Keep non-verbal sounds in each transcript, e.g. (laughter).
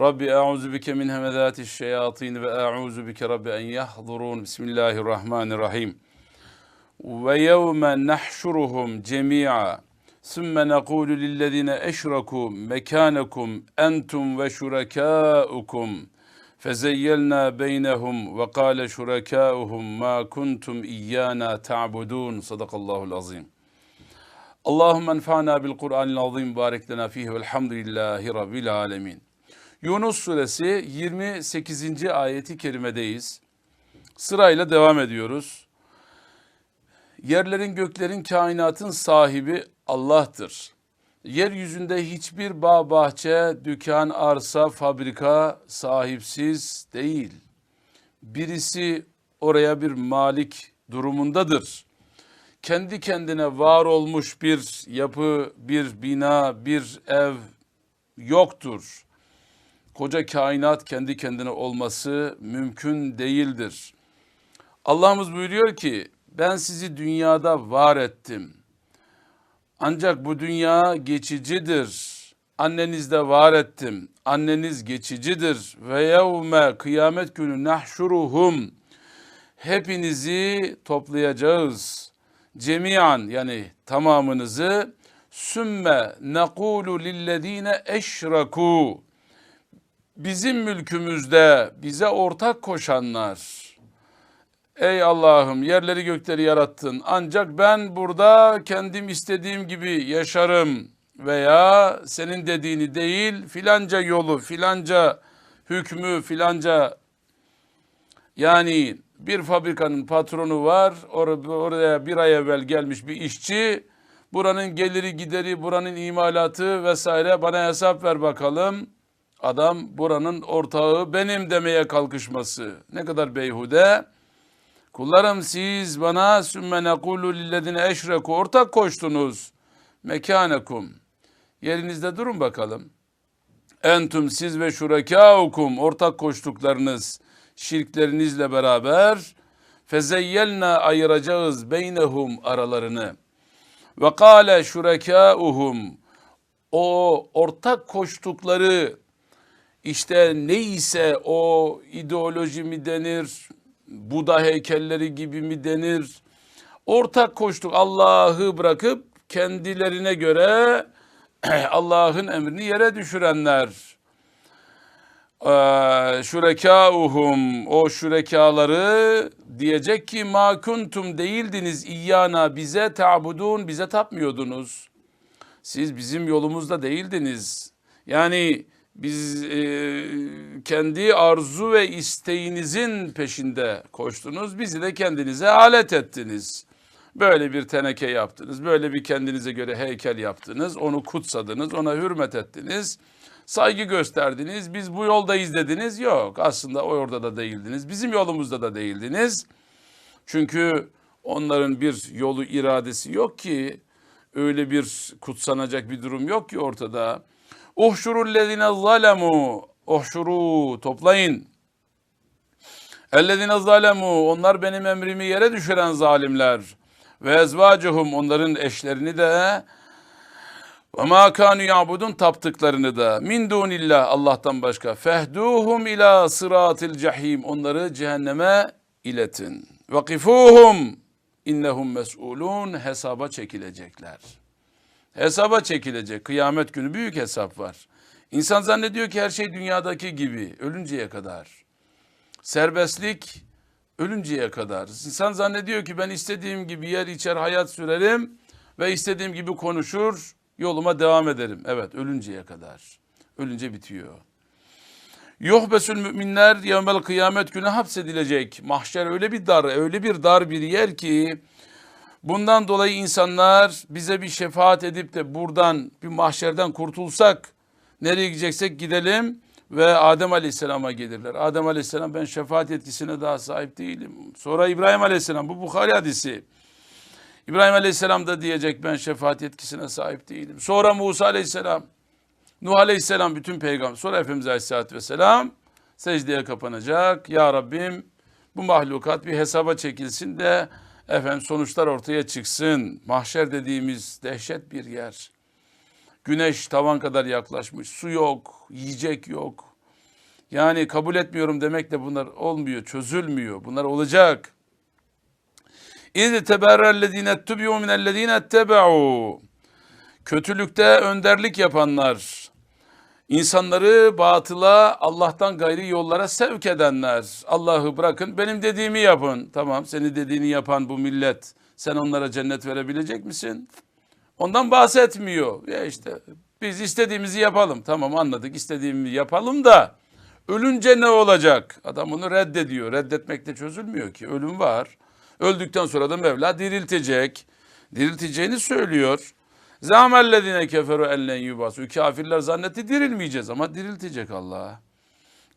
Rabbi e'uzu bike min hemezatiş şeyatin ve e'uzu bike Rabbi en yahdurun. Bismillahirrahmanirrahim. Ve yevme nahşuruhum cemi'a. Sümme nekulu lillezine eşraku mekanakum entum ve şurekâukum. Fezeyyelna beynehum ve kâle şurekâuhum ma kuntum iyyana ta'budun. Sadakallahul azim. Allahümme enfa'na bil Kur'anil azim. Barik lena fihi velhamdülillahi rabbil alemin. Yunus suresi 28. ayeti kerimedeyiz. Sırayla devam ediyoruz. Yerlerin göklerin kainatın sahibi Allah'tır. Yeryüzünde hiçbir bağ bahçe, dükkan, arsa, fabrika sahipsiz değil. Birisi oraya bir malik durumundadır. Kendi kendine var olmuş bir yapı, bir bina, bir ev yoktur koca kainat kendi kendine olması mümkün değildir. Allah'ımız buyuruyor ki ben sizi dünyada var ettim. Ancak bu dünya geçicidir. Annenizde var ettim. Anneniz geçicidir. Ve yevme kıyamet günü nahşuruhum. Hepinizi toplayacağız. Cemiyan yani tamamınızı sümme nekulu lillezine eşraku bizim mülkümüzde bize ortak koşanlar. Ey Allah'ım yerleri gökleri yarattın ancak ben burada kendim istediğim gibi yaşarım veya senin dediğini değil filanca yolu filanca hükmü filanca yani bir fabrikanın patronu var oraya bir ay evvel gelmiş bir işçi buranın geliri gideri buranın imalatı vesaire bana hesap ver bakalım Adam buranın ortağı benim demeye kalkışması. Ne kadar beyhude. Kullarım siz bana sümme nekulu lillezine eşreku ortak koştunuz. Mekanekum. Yerinizde durun bakalım. Entüm siz ve şurekâukum ortak koştuklarınız şirklerinizle beraber fezeyyelna ayıracağız beynehum aralarını. Ve kâle şurekâuhum o ortak koştukları işte neyse o ideoloji mi denir, Buda heykelleri gibi mi denir? Ortak koştuk Allah'ı bırakıp kendilerine göre (clears throat) Allah'ın emrini yere düşürenler. Ee, şurekâuhum o şurekaları diyecek ki ma kuntum değildiniz iyyana bize ta'budun bize tapmıyordunuz. Siz bizim yolumuzda değildiniz. Yani biz e, kendi arzu ve isteğinizin peşinde koştunuz. Bizi de kendinize alet ettiniz. Böyle bir teneke yaptınız. Böyle bir kendinize göre heykel yaptınız. Onu kutsadınız. Ona hürmet ettiniz. Saygı gösterdiniz. Biz bu yoldayız dediniz. Yok aslında orada da değildiniz. Bizim yolumuzda da değildiniz. Çünkü onların bir yolu iradesi yok ki. Öyle bir kutsanacak bir durum yok ki ortada. Uhşurul lezine zalemu. Uhşuru toplayın. Ellezine zalemu onlar benim emrimi yere düşüren zalimler. Ve ezvacuhum onların eşlerini de ve ma kanu yabudun taptıklarını da min dunillah Allah'tan başka fehduhum ila sıratil cehim onları cehenneme iletin. Vakifuhum innehum mes'ulun hesaba çekilecekler. Hesaba çekilecek. Kıyamet günü büyük hesap var. İnsan zannediyor ki her şey dünyadaki gibi ölünceye kadar. Serbestlik ölünceye kadar. İnsan zannediyor ki ben istediğim gibi yer içer hayat sürerim ve istediğim gibi konuşur yoluma devam ederim. Evet ölünceye kadar. Ölünce bitiyor. Yuhbesül müminler yevmel kıyamet günü hapsedilecek. Mahşer öyle bir dar, öyle bir dar bir yer ki Bundan dolayı insanlar bize bir şefaat edip de buradan bir mahşerden kurtulsak nereye gideceksek gidelim. ve Adem Aleyhisselam'a gelirler. Adem Aleyhisselam ben şefaat yetkisine daha sahip değilim. Sonra İbrahim Aleyhisselam bu Bukhari hadisi. İbrahim Aleyhisselam da diyecek ben şefaat yetkisine sahip değilim. Sonra Musa Aleyhisselam, Nuh Aleyhisselam bütün peygamber. Sonra Efendimiz Aleyhisselatü Vesselam secdeye kapanacak. Ya Rabbim bu mahlukat bir hesaba çekilsin de efendim sonuçlar ortaya çıksın. Mahşer dediğimiz dehşet bir yer. Güneş tavan kadar yaklaşmış. Su yok, yiyecek yok. Yani kabul etmiyorum demekle bunlar olmuyor, çözülmüyor. Bunlar olacak. İz teberrellezine tubiyu minellezine tebe'u. Kötülükte önderlik yapanlar, insanları batıla, Allah'tan gayri yollara sevk edenler. Allah'ı bırakın, benim dediğimi yapın. Tamam, senin dediğini yapan bu millet, sen onlara cennet verebilecek misin? Ondan bahsetmiyor. Ya işte biz istediğimizi yapalım. Tamam anladık istediğimizi yapalım da ölünce ne olacak? Adam bunu reddediyor. Reddetmekle çözülmüyor ki. Ölüm var. Öldükten sonra da Mevla diriltecek. Dirilteceğini söylüyor. Zamellezine keferu ellen yubasu. Kafirler zannetti dirilmeyeceğiz ama diriltecek Allah.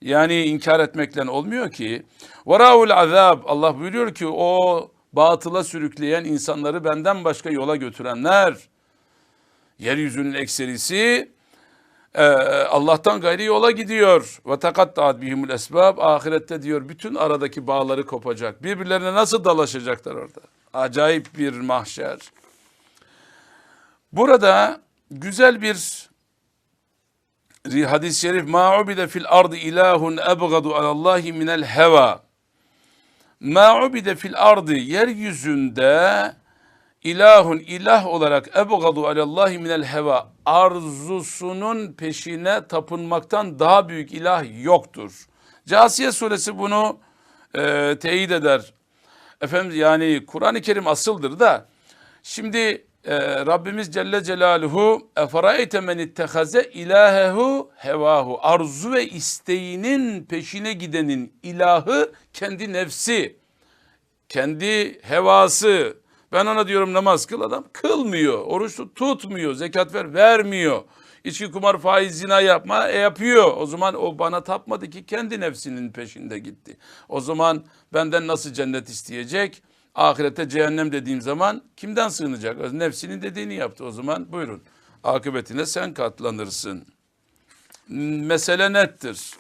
Yani inkar etmekle olmuyor ki. Varaul azab. Allah buyuruyor ki o batıla sürükleyen insanları benden başka yola götürenler. Yeryüzünün ekserisi e, Allah'tan gayri yola gidiyor. Ve takattaat bihimul esbab. Ahirette diyor bütün aradaki bağları kopacak. Birbirlerine nasıl dalaşacaklar orada? Acayip bir mahşer. Burada güzel bir hadis-i şerif ma ubide fil ardı ilahun ebgadu alallahi minel heva. Ma ubide fil ardı yeryüzünde ilahun ilah olarak ebgadu alallahi minel heva arzusunun peşine tapınmaktan daha büyük ilah yoktur. Casiye suresi bunu e, teyit eder. Efendim yani Kur'an-ı Kerim asıldır da şimdi e, Rabbimiz Celle Celaluhu eferayte men ittehaze ilahehu hevahu arzu ve isteğinin peşine gidenin ilahı kendi nefsi kendi hevası ben ona diyorum namaz kıl adam kılmıyor oruç tut, tutmuyor zekat ver vermiyor İçki kumar faiz zina yapma e yapıyor. O zaman o bana tapmadı ki kendi nefsinin peşinde gitti. O zaman benden nasıl cennet isteyecek? Ahirette cehennem dediğim zaman kimden sığınacak? Nefsinin dediğini yaptı o zaman buyurun. Akıbetine sen katlanırsın. Mesele nettir.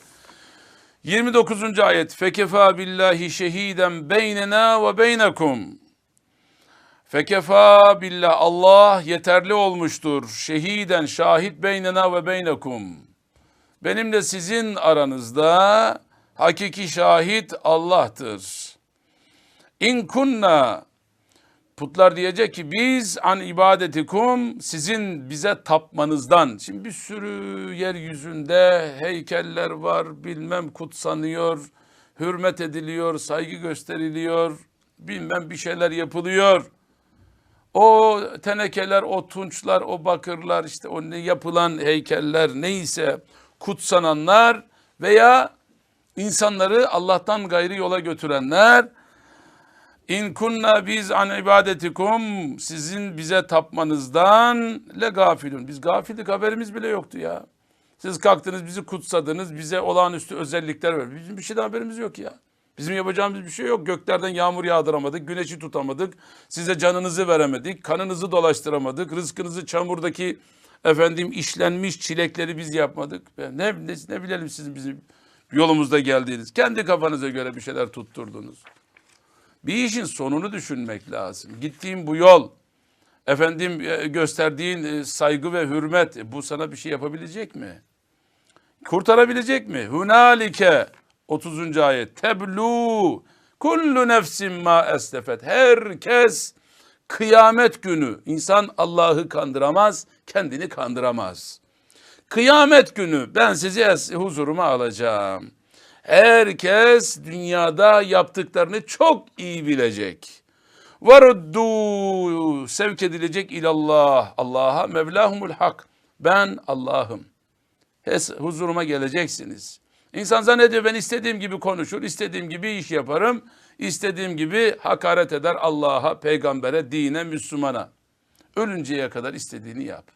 29. ayet. Fekefa billahi şehiden beynena ve beynekum. Fekefa billah Allah yeterli olmuştur. Şehiden şahit beynena ve beynekum. Benimle sizin aranızda hakiki şahit Allah'tır. İn kunna putlar diyecek ki biz an ibadetikum sizin bize tapmanızdan. Şimdi bir sürü yeryüzünde heykeller var bilmem kutsanıyor, hürmet ediliyor, saygı gösteriliyor, bilmem bir şeyler yapılıyor. O tenekeler, o tunçlar, o bakırlar, işte o yapılan heykeller neyse kutsananlar veya insanları Allah'tan gayri yola götürenler İn kunna biz an ibadetikum sizin bize tapmanızdan le gafilun. Biz gafildik haberimiz bile yoktu ya. Siz kalktınız bizi kutsadınız bize olağanüstü özellikler ver. Bizim bir şeyden haberimiz yok ya. Bizim yapacağımız bir şey yok. Göklerden yağmur yağdıramadık, güneşi tutamadık. Size canınızı veremedik, kanınızı dolaştıramadık. Rızkınızı çamurdaki efendim işlenmiş çilekleri biz yapmadık. Ne, ne, ne bilelim sizin bizim yolumuzda geldiğiniz. Kendi kafanıza göre bir şeyler tutturdunuz. Bir işin sonunu düşünmek lazım. Gittiğin bu yol, efendim e, gösterdiğin e, saygı ve hürmet e, bu sana bir şey yapabilecek mi? Kurtarabilecek mi? Hunalike 30. ayet. Teblu kullu nefsin ma eslefet. Herkes kıyamet günü insan Allah'ı kandıramaz, kendini kandıramaz. Kıyamet günü ben sizi huzuruma alacağım. Herkes dünyada yaptıklarını çok iyi bilecek. Varuddu sevk edilecek ilallah. Allah'a mevlahumul hak. Ben Allah'ım. Huzuruma geleceksiniz. İnsan zannediyor ben istediğim gibi konuşur, istediğim gibi iş yaparım, istediğim gibi hakaret eder Allah'a, peygambere, dine, Müslümana. Ölünceye kadar istediğini yap.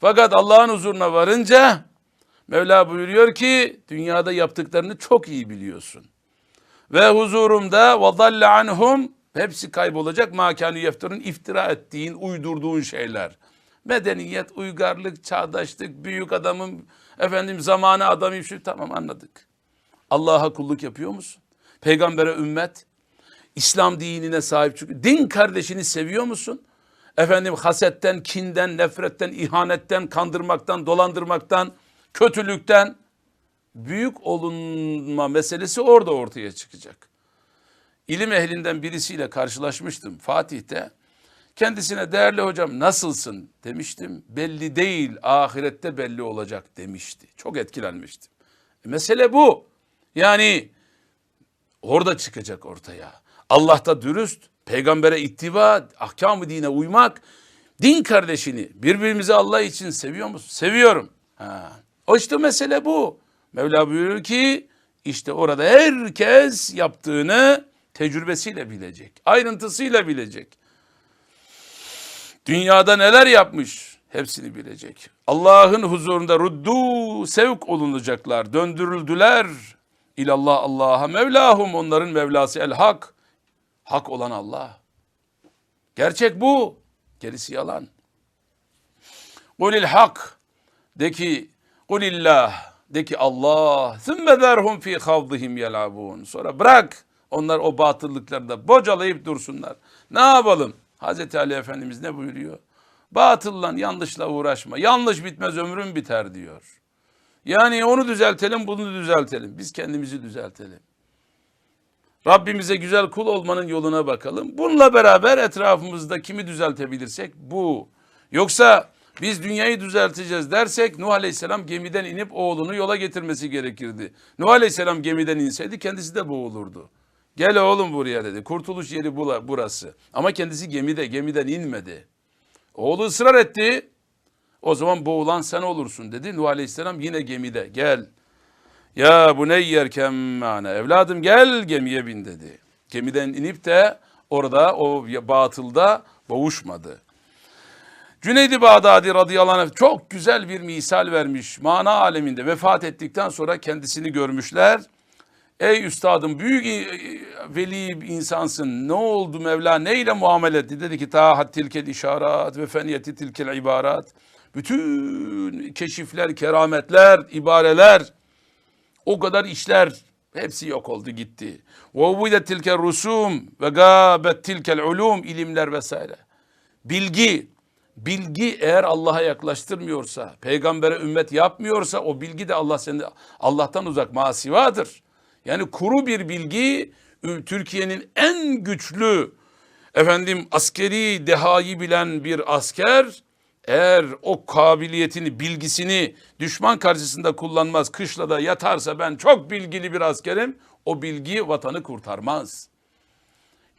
Fakat Allah'ın huzuruna varınca Mevla buyuruyor ki dünyada yaptıklarını çok iyi biliyorsun. Ve huzurumda ve dalle anhum hepsi kaybolacak makani yefterun iftira ettiğin uydurduğun şeyler. Medeniyet, uygarlık, çağdaşlık, büyük adamım, efendim zamanı adamım şu tamam anladık. Allah'a kulluk yapıyor musun? Peygambere ümmet, İslam dinine sahip çıkıyor. Din kardeşini seviyor musun? Efendim hasetten, kinden, nefretten, ihanetten, kandırmaktan, dolandırmaktan, kötülükten büyük olunma meselesi orada ortaya çıkacak. İlim ehlinden birisiyle karşılaşmıştım Fatih'te. Kendisine değerli hocam nasılsın demiştim. Belli değil ahirette belli olacak demişti. Çok etkilenmiştim. E, mesele bu. Yani orada çıkacak ortaya. Allah'ta dürüst, peygambere ittiba, ahkam-ı dine uymak, din kardeşini birbirimizi Allah için seviyor musun? Seviyorum. Ha. O mesele bu. Mevla buyuruyor ki işte orada herkes yaptığını tecrübesiyle bilecek. Ayrıntısıyla bilecek. Dünyada neler yapmış hepsini bilecek. Allah'ın huzurunda ruddu sevk olunacaklar, döndürüldüler. İlallah Allah'a Mevlahum onların Mevlası el hak. Hak olan Allah. Gerçek bu. Gerisi yalan. Kulil hak. De ki kulillah. De ki Allah. Sümme zerhum fi havdihim yelabun. Sonra bırak onlar o batıllıklarda bocalayıp dursunlar. Ne yapalım? Hazreti Ali Efendimiz ne buyuruyor? Batılla yanlışla uğraşma. Yanlış bitmez ömrün biter diyor. Yani onu düzeltelim bunu düzeltelim. Biz kendimizi düzeltelim. Rabbimize güzel kul olmanın yoluna bakalım. Bununla beraber etrafımızda kimi düzeltebilirsek bu. Yoksa biz dünyayı düzelteceğiz dersek Nuh Aleyhisselam gemiden inip oğlunu yola getirmesi gerekirdi. Nuh Aleyhisselam gemiden inseydi kendisi de boğulurdu. Gel oğlum buraya dedi. Kurtuluş yeri burası. Ama kendisi gemide, gemiden inmedi. Oğlu ısrar etti. O zaman boğulan sen olursun dedi. Nuh Aleyhisselam yine gemide. Gel. Ya bu ne yerken mane. Evladım gel gemiye bin dedi. Gemiden inip de orada o batılda boğuşmadı. Cüneydi Bağdadi radıyallahu anh çok güzel bir misal vermiş. Mana aleminde vefat ettikten sonra kendisini görmüşler. Ey üstadım büyük veli insansın. Ne oldu Mevla neyle muamele etti? Dedi ki tahat tilkel işaret ve feniyeti tilkel ibarat. Bütün keşifler, kerametler, ibareler, o kadar işler hepsi yok oldu gitti. Ve uvide tilkel rusum ve gâbet tilkel ulum ilimler vesaire. Bilgi, bilgi eğer Allah'a yaklaştırmıyorsa, peygambere ümmet yapmıyorsa o bilgi de Allah seni Allah'tan uzak masivadır. Yani kuru bir bilgi Türkiye'nin en güçlü efendim askeri dehayı bilen bir asker eğer o kabiliyetini, bilgisini düşman karşısında kullanmaz, kışla da yatarsa ben çok bilgili bir askerim, o bilgi vatanı kurtarmaz.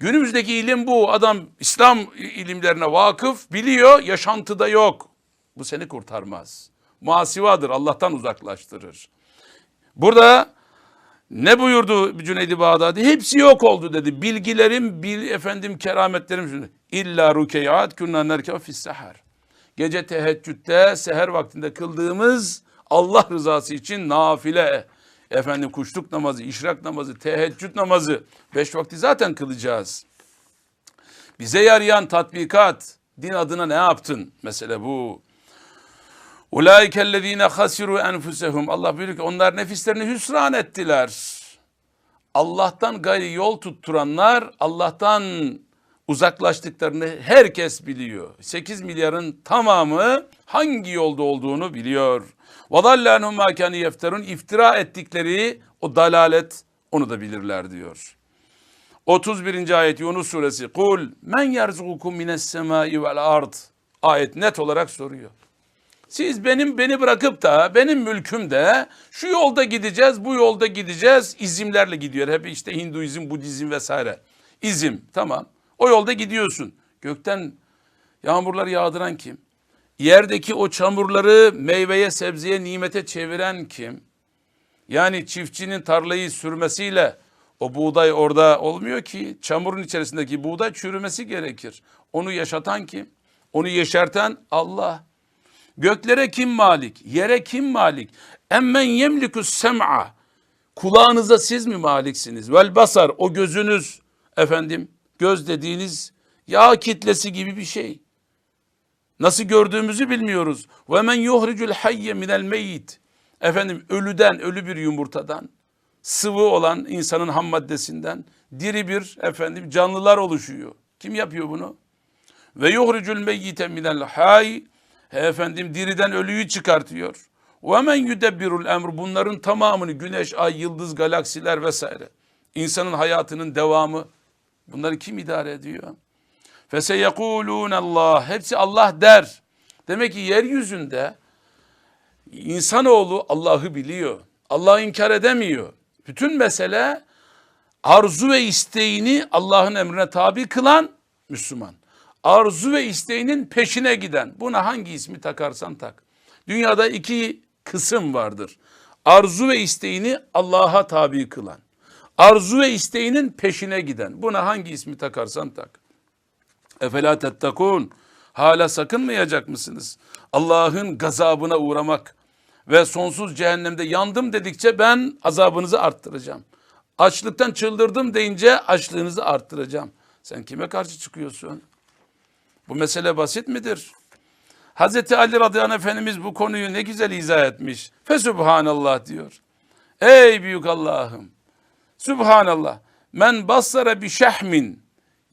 Günümüzdeki ilim bu. Adam İslam ilimlerine vakıf, biliyor, yaşantıda yok. Bu seni kurtarmaz. Muhasivadır, Allah'tan uzaklaştırır. Burada ne buyurdu Cüneydi Bağdadi? Hepsi yok oldu dedi. Bilgilerim, bil, efendim kerametlerim. İlla rukeyat kunna nerkev fissahar. Gece teheccüde, seher vaktinde kıldığımız Allah rızası için nafile, efendim kuşluk namazı, işrak namazı, teheccüd namazı, beş vakti zaten kılacağız. Bize yarayan tatbikat, din adına ne yaptın? Mesele bu. Ulaikellezine hasiru enfusehum. Allah buyuruyor ki onlar nefislerini hüsran ettiler. Allah'tan gayri yol tutturanlar Allah'tan uzaklaştıklarını herkes biliyor. 8 milyarın tamamı hangi yolda olduğunu biliyor. وَضَلَّنُمْ مَا كَانِ yefterun iftira ettikleri o dalalet onu da bilirler diyor. 31. ayet Yunus suresi. Kul men yerzukukum mines semai vel ard. Ayet net olarak soruyor. Siz benim beni bırakıp da benim mülkümde şu yolda gideceğiz, bu yolda gideceğiz izimlerle gidiyor. Hep işte Hinduizm, Budizm vesaire. İzim tamam. O yolda gidiyorsun. Gökten yağmurlar yağdıran kim? Yerdeki o çamurları meyveye, sebzeye, nimete çeviren kim? Yani çiftçinin tarlayı sürmesiyle o buğday orada olmuyor ki. Çamurun içerisindeki buğday çürümesi gerekir. Onu yaşatan kim? Onu yeşerten Allah. Göklere kim malik? Yere kim malik? Emmen yemlikus sem'a. Kulağınıza siz mi maliksiniz? Vel basar o gözünüz efendim göz dediğiniz yağ kitlesi gibi bir şey. Nasıl gördüğümüzü bilmiyoruz. Ve men yuhricul hayye minel meyyit. Efendim ölüden, ölü bir yumurtadan, sıvı olan insanın ham maddesinden diri bir efendim canlılar oluşuyor. Kim yapıyor bunu? Ve yuhricul meyyite minel hay. Efendim diriden ölüyü çıkartıyor. Ve men yudebbirul emr. Bunların tamamını güneş, ay, yıldız, galaksiler vesaire. İnsanın hayatının devamı. Bunları kim idare ediyor? Feseyekulûne Allah. Hepsi Allah der. Demek ki yeryüzünde insanoğlu Allah'ı biliyor. Allah'ı inkar edemiyor. Bütün mesele arzu ve isteğini Allah'ın emrine tabi kılan Müslüman. Arzu ve isteğinin peşine giden. Buna hangi ismi takarsan tak. Dünyada iki kısım vardır. Arzu ve isteğini Allah'a tabi kılan. Arzu ve isteğinin peşine giden. Buna hangi ismi takarsan tak. Efela tettekûn. Hala sakınmayacak mısınız? Allah'ın gazabına uğramak ve sonsuz cehennemde yandım dedikçe ben azabınızı arttıracağım. Açlıktan çıldırdım deyince açlığınızı arttıracağım. Sen kime karşı çıkıyorsun? Bu mesele basit midir? Hazreti Ali radıyallahu anh efendimiz bu konuyu ne güzel izah etmiş. Fesubhanallah diyor. Ey büyük Allah'ım. Subhanallah. Men bassara bi şehmin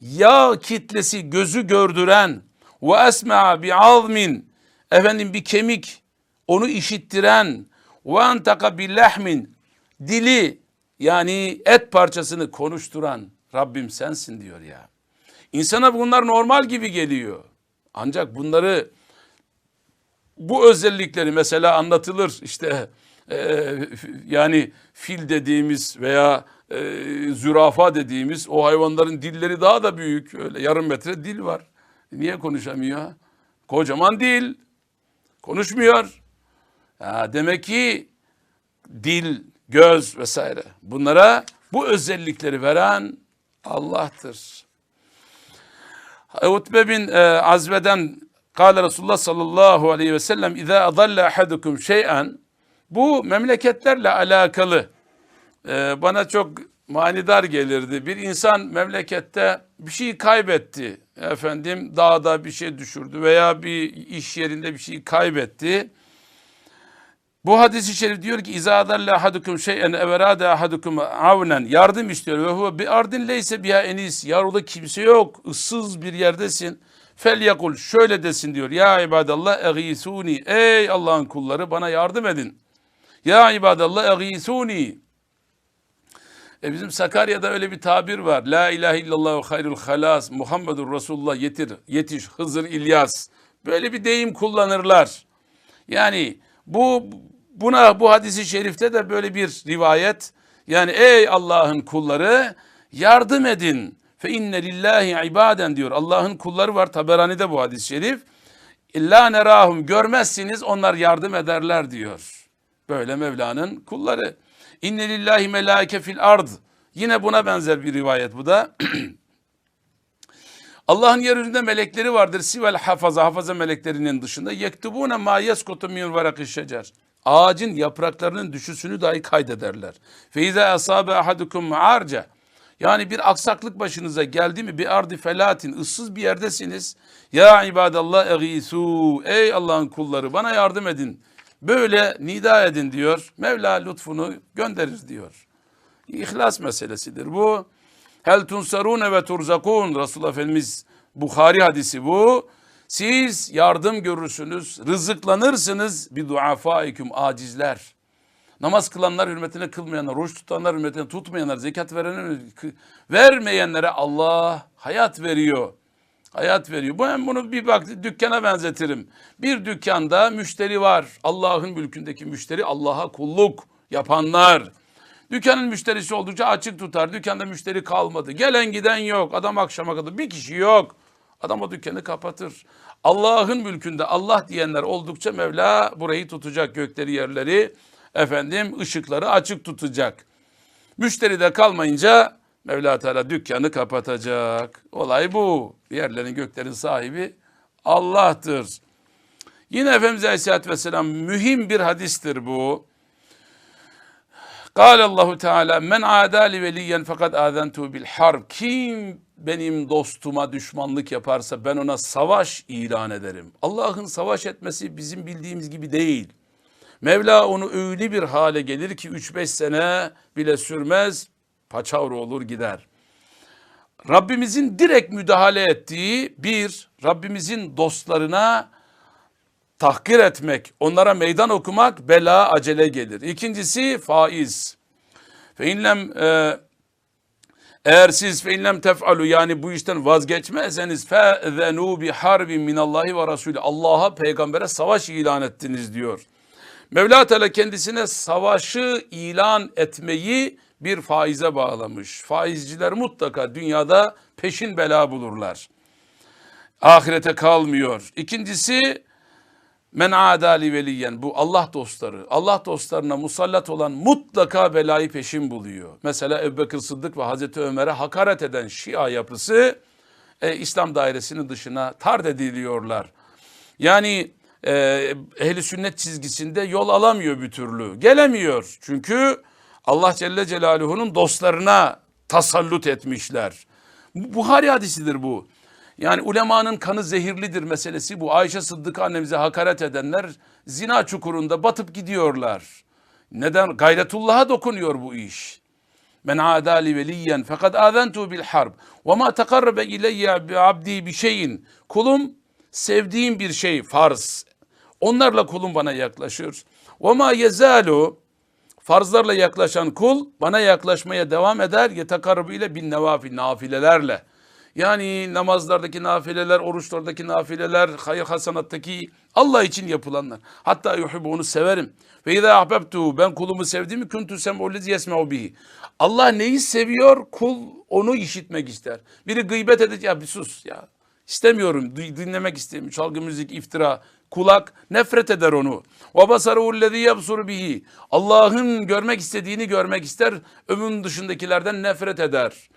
yağ kitlesi gözü gördüren ve esma'a bi azmin efendim bir kemik onu işittiren ve antaka bi lehmin dili yani et parçasını konuşturan Rabbim sensin diyor ya. İnsana bunlar normal gibi geliyor. Ancak bunları bu özellikleri mesela anlatılır işte e, yani fil dediğimiz veya e, zürafa dediğimiz o hayvanların dilleri daha da büyük öyle yarım metre dil var. Niye konuşamıyor? Kocaman dil konuşmuyor. Ya demek ki dil, göz vesaire bunlara bu özellikleri veren Allah'tır. Utbe bin e, Azve'den Kale Resulullah sallallahu aleyhi ve sellem İzâ adalle ahadukum şey'en bu memleketlerle alakalı e, bana çok manidar gelirdi. Bir insan memlekette bir şey kaybetti. Efendim dağda bir şey düşürdü veya bir iş yerinde bir şey kaybetti. Bu hadisi şerif diyor ki izâ adalle ahadukum şey'en everâde ahadukum avnen. Yardım istiyor. Ve huve bi ardin leyse biha enis. Yar orada kimse yok. Issız bir yerdesin. Fel yakul şöyle desin diyor. Ya ibadallah eğisuni. Ey Allah'ın kulları bana yardım edin. Ya ibadallah eğisuni e bizim Sakarya'da öyle bir tabir var. La ilahe illallah hayrul halas Muhammedur Resulullah yetir, yetiş, Hızır, İlyas. Böyle bir deyim kullanırlar. Yani bu buna bu hadisi şerifte de böyle bir rivayet. Yani ey Allah'ın kulları yardım edin. Fe inne lillahi ibaden diyor. Allah'ın kulları var. Taberani'de bu hadis-i şerif. İlla nerahum görmezsiniz onlar yardım ederler diyor. Böyle Mevla'nın kulları. İnne lillahi melaike fil ard. Yine buna benzer bir rivayet bu da. (clears throat) Allah'ın yeryüzünde melekleri vardır. Sivel hafaza, hafaza meleklerinin dışında. Yektubune ma yeskutu min verakı şecer. Ağacın yapraklarının düşüşünü dahi kaydederler. Feize asabe ahadukum arca. Yani bir aksaklık başınıza geldi mi bir ardi felatin ıssız bir yerdesiniz. Ya ibadallah egisu. Ey Allah'ın kulları bana yardım edin. Böyle nida edin diyor. Mevla lütfunu gönderir diyor. İhlas meselesidir bu. Hel tunsarune ve turzakun. Resulullah Efendimiz Bukhari hadisi bu. Siz yardım görürsünüz, rızıklanırsınız bir duafaikum acizler. Namaz kılanlar hürmetine kılmayanlar, oruç tutanlar hürmetine tutmayanlar, zekat verenler vermeyenlere Allah hayat veriyor. Hayat veriyor. Ben bunu bir bak dükkana benzetirim. Bir dükkanda müşteri var. Allah'ın mülkündeki müşteri Allah'a kulluk yapanlar. Dükkanın müşterisi oldukça açık tutar. Dükkanda müşteri kalmadı. Gelen giden yok. Adam akşama kadar bir kişi yok. Adam o dükkanı kapatır. Allah'ın mülkünde Allah diyenler oldukça Mevla burayı tutacak. Gökleri yerleri efendim ışıkları açık tutacak. Müşteri de kalmayınca Mevla Teala dükkanı kapatacak. Olay bu. Yerlerin göklerin sahibi Allah'tır. Yine Efendimiz Aleyhisselatü Vesselam mühim bir hadistir bu. Kâle Allahu Teala men adali veliyen fakat azentu bil harb. Kim benim dostuma düşmanlık yaparsa ben ona savaş ilan ederim. Allah'ın savaş etmesi bizim bildiğimiz gibi değil. Mevla onu öyle bir hale gelir ki 3-5 sene bile sürmez, paçavra olur gider. Rabbimizin direkt müdahale ettiği bir, Rabbimizin dostlarına tahkir etmek, onlara meydan okumak bela acele gelir. İkincisi faiz. Fe inlem e, eğer siz fe tef'alu yani bu işten vazgeçmezseniz fe zenu bi harbin minallahi ve rasulü. Allah'a peygambere savaş ilan ettiniz diyor. Mevla Teala kendisine savaşı ilan etmeyi bir faize bağlamış. Faizciler mutlaka dünyada peşin bela bulurlar. Ahirete kalmıyor. İkincisi Men adali veliyen bu Allah dostları. Allah dostlarına musallat olan mutlaka belayı peşin buluyor. Mesela Ebu Bekir Sıddık ve Hazreti Ömer'e hakaret eden Şia yapısı e, İslam dairesinin dışına tard ediliyorlar. Yani e, ehli sünnet çizgisinde yol alamıyor bir türlü. Gelemiyor. Çünkü Allah Celle Celaluhu'nun dostlarına tasallut etmişler. Buhari hadisidir bu. Yani ulemanın kanı zehirlidir meselesi bu. Ayşe Sıddık annemize hakaret edenler zina çukurunda batıp gidiyorlar. Neden? Gayretullah'a dokunuyor bu iş. Men adali veliyen fakat azentu bil harb ve ma tekarrabe ileyye bi abdi bi şeyin. Kulum sevdiğim bir şey farz. Onlarla kulum bana yaklaşır. Ve ma yezalu farzlarla yaklaşan kul bana yaklaşmaya devam eder. Yetekarrabu ile bin nevafil nafilelerle. Yani namazlardaki nafileler, oruçlardaki nafileler, hayır hasanattaki Allah için yapılanlar. Hatta yuhibbu onu severim. Ve izâ ahbebtu ben kulumu sevdiğimi kuntu sem'ullezi yesme'u bihi. Allah neyi seviyor? Kul onu işitmek ister. Biri gıybet edecek ya bir sus ya. İstemiyorum, dinlemek istemiyorum. Çalgı müzik, iftira, kulak nefret eder onu. Ve basaruhu lezî yabsuru bihi. Allah'ın görmek istediğini görmek ister. Ömrün dışındakilerden nefret eder.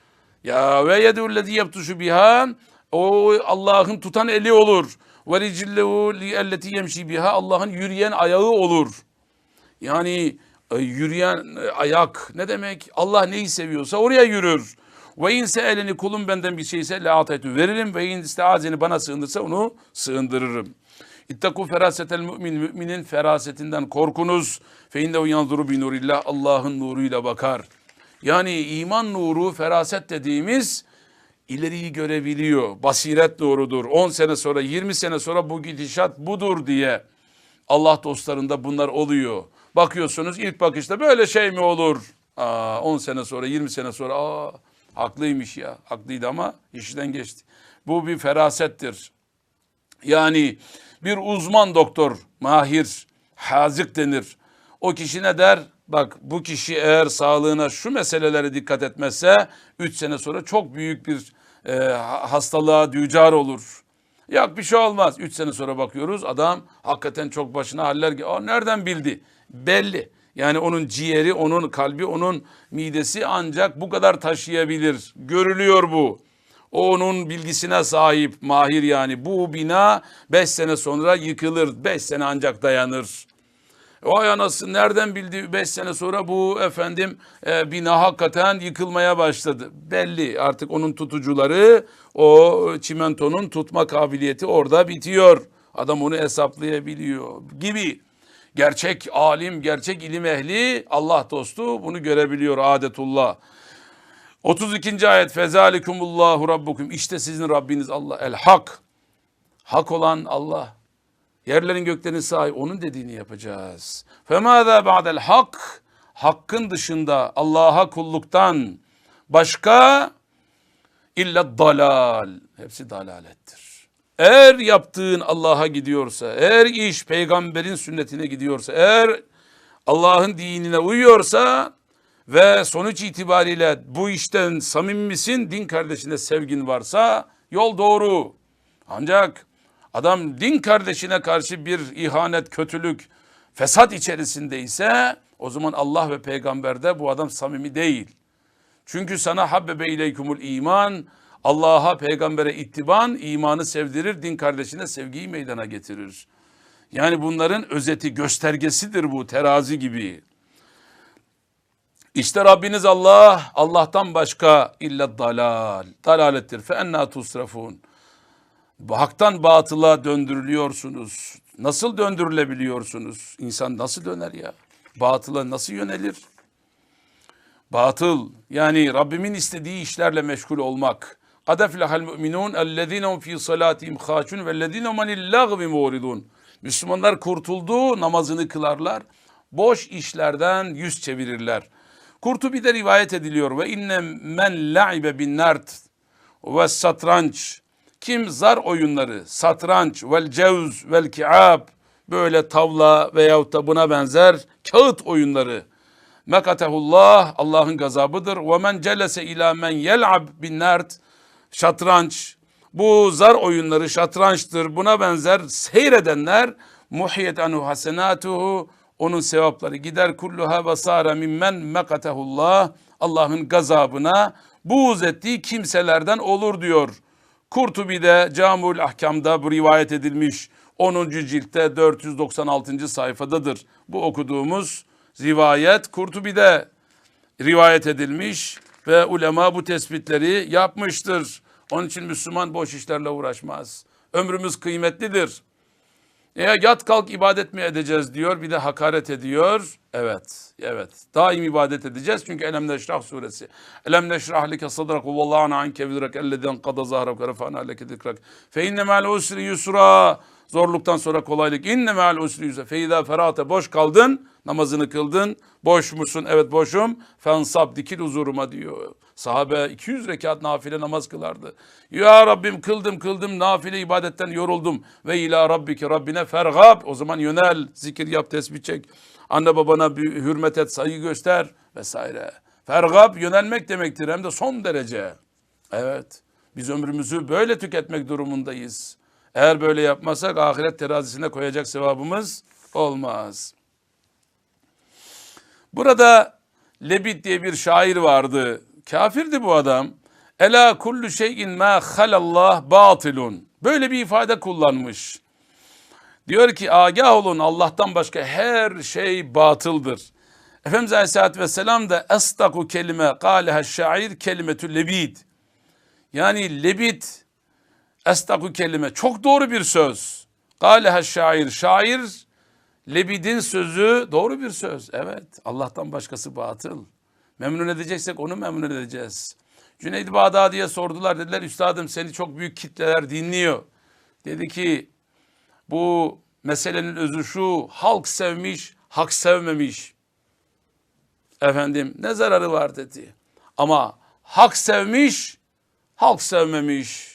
Ya ve yedullezî yebtuşu biha o Allah'ın tutan eli olur. Ve ricillehu elleti yemşi biha Allah'ın yürüyen ayağı olur. Yani e, yürüyen e, ayak ne demek? Allah neyi seviyorsa oraya yürür. Ve in elini kulum benden bir şeyse la veririm ve in isteazeni bana sığındırsa onu sığındırırım. İttaku ferasetel mümin müminin ferasetinden korkunuz. Fe innehu yanzuru bi nurillah Allah'ın nuruyla bakar. Yani iman nuru, feraset dediğimiz ileriyi görebiliyor. Basiret nurudur. 10 sene sonra, 20 sene sonra bu gidişat budur diye Allah dostlarında bunlar oluyor. Bakıyorsunuz ilk bakışta böyle şey mi olur? Aa, 10 sene sonra, 20 sene sonra aa, haklıymış ya. Haklıydı ama işten geçti. Bu bir ferasettir. Yani bir uzman doktor, mahir, hazık denir. O kişi ne der? Bak bu kişi eğer sağlığına şu meselelere dikkat etmezse 3 sene sonra çok büyük bir e, hastalığa düçar olur. Yok bir şey olmaz. 3 sene sonra bakıyoruz adam hakikaten çok başına haller. O nereden bildi? Belli. Yani onun ciğeri, onun kalbi, onun midesi ancak bu kadar taşıyabilir. Görülüyor bu. Onun bilgisine sahip, mahir yani. Bu bina 5 sene sonra yıkılır. 5 sene ancak dayanır. Vay anasını nereden bildi 5 sene sonra bu efendim e, bina hakikaten yıkılmaya başladı. Belli artık onun tutucuları o çimentonun tutma kabiliyeti orada bitiyor. Adam onu hesaplayabiliyor gibi. Gerçek alim, gerçek ilim ehli, Allah dostu bunu görebiliyor adetullah. 32. ayet fezalikumullahu rabbukum işte sizin Rabbiniz Allah el hak. Hak olan Allah. Yerlerin göklerin sahibi onun dediğini yapacağız. Femâzâ ba'del hak. Hakkın dışında Allah'a kulluktan başka illa dalal. Hepsi dalalettir. Eğer yaptığın Allah'a gidiyorsa, eğer iş peygamberin sünnetine gidiyorsa, eğer Allah'ın dinine uyuyorsa ve sonuç itibariyle bu işten samimi misin, din kardeşine sevgin varsa yol doğru. Ancak adam din kardeşine karşı bir ihanet, kötülük, fesat içerisindeyse o zaman Allah ve peygamberde bu adam samimi değil. Çünkü sana habbebe ileykumul iman, Allah'a, peygambere ittiban imanı sevdirir, din kardeşine sevgiyi meydana getirir. Yani bunların özeti, göstergesidir bu terazi gibi. İşte Rabbiniz Allah, Allah'tan başka illa dalal. Dalalettir. Fe enna tusrafun. Hak'tan batıla döndürülüyorsunuz. Nasıl döndürülebiliyorsunuz? İnsan nasıl döner ya? Batıla nasıl yönelir? Batıl yani Rabbimin istediği işlerle meşgul olmak. Kadeflehel müminun ellezinehum fi salatihim haşun vellezinehum anil lagvi muridun. Müslümanlar kurtuldu, namazını kılarlar. Boş işlerden yüz çevirirler. Kurtubi'de rivayet ediliyor ve inne men la'ibe bin nart ve satranç kim zar oyunları, satranç, vel cevz, vel kiab böyle tavla veyahut da buna benzer kağıt oyunları Mekatehullah Allah'ın gazabıdır. Ve men celese ila men yel'ab bin nart şatranç bu zar oyunları şatrançtır. Buna benzer seyredenler muhiyet anhu hasenatuhu onun sevapları gider kulluha ve sara mimmen mekatehullah Allah'ın gazabına buğz ettiği kimselerden olur diyor. Kurtubi'de Camul Ahkam'da bu rivayet edilmiş 10. ciltte 496. sayfadadır. Bu okuduğumuz rivayet Kurtubi'de rivayet edilmiş ve ulema bu tespitleri yapmıştır. Onun için Müslüman boş işlerle uğraşmaz. Ömrümüz kıymetlidir. Ya yat kalk ibadet mi edeceğiz diyor bir de hakaret ediyor. Evet, evet. Daim ibadet edeceğiz çünkü Elem Neşrah suresi. Elem Neşrah leke sadrak ve vallahana anke vidrak elleden kada zahrak ve refana leke dikrak. Fe inne me'al usri yusra. Zorluktan sonra kolaylık. İnne me'al usri yusra. Fe idâ ferate boş kaldın, namazını kıldın. Boş musun? Evet boşum. Fensab dikil huzuruma diyor. Sahabe 200 rekat nafile namaz kılardı. Ya Rabbim kıldım kıldım nafile ibadetten yoruldum. Ve ila rabbike Rabbine fergab. O zaman yönel zikir yap tesbih çek. Anne babana bir hürmet et saygı göster vesaire. Fergab yönelmek demektir hem de son derece. Evet biz ömrümüzü böyle tüketmek durumundayız. Eğer böyle yapmazsak ahiret terazisine koyacak sevabımız olmaz. Burada Lebit diye bir şair vardı. Kafirdi bu adam. Ela kullu şeyin ma halallah batilun. Böyle bir ifade kullanmış. Diyor ki agah olun Allah'tan başka her şey batıldır. Efendimiz Aleyhisselatü Vesselam da estaku kelime kâleha şair kelimetü lebid. Yani lebid estaku kelime çok doğru bir söz. Kâleha şair şair lebidin sözü doğru bir söz. Evet Allah'tan başkası batıl. Memnun edeceksek onu memnun edeceğiz. Cüneyd Bağdadi'ye sordular dediler üstadım seni çok büyük kitleler dinliyor. Dedi ki bu meselenin özü şu halk sevmiş hak sevmemiş. Efendim ne zararı var dedi. Ama hak sevmiş halk sevmemiş.